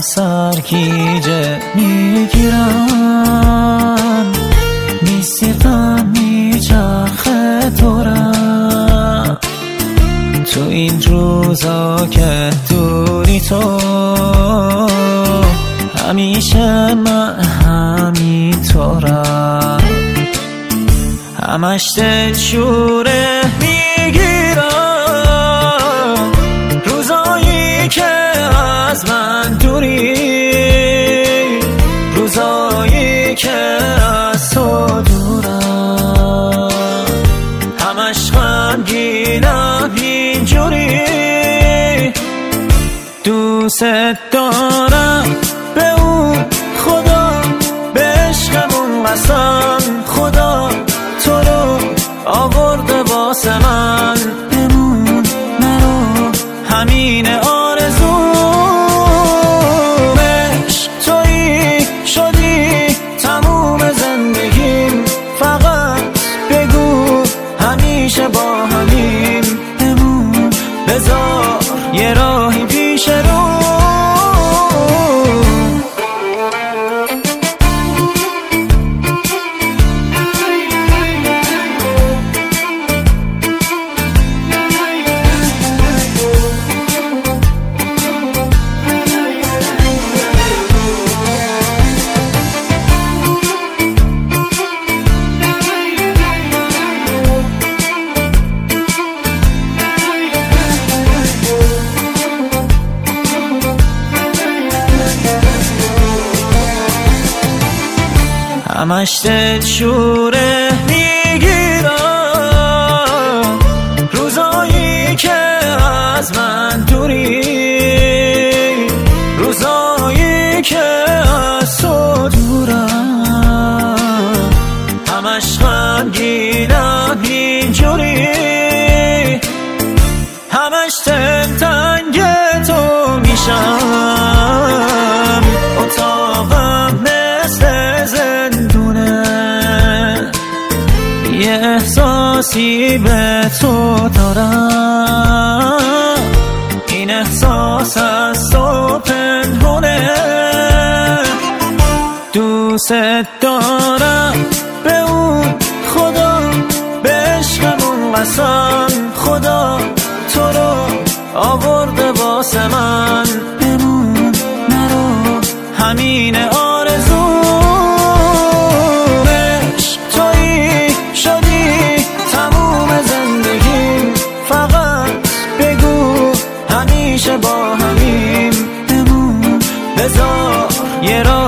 سرگیجه می‌گیرم. میسیقم میچرخه دورم تو این روزا که دوری تو همیشه من همینطورم. همش شوره می‌گیرم دوست دارم. به اون خدا به عشقمون قسم خدا تو رو آورده واسه من. بمون نرو همین آرزومش تویی شدی تموم زندگیم فقط بگو همیشه با همین بمون بذار یه همش شوره می‌گیرم. روزایی که از من دوری. روزایی که از تو دورم. همش غمگینم اینجوری. همش تنگ تو یه احساسی به تو دارم. این احساس از تو پنهونه. دوست دارم 예로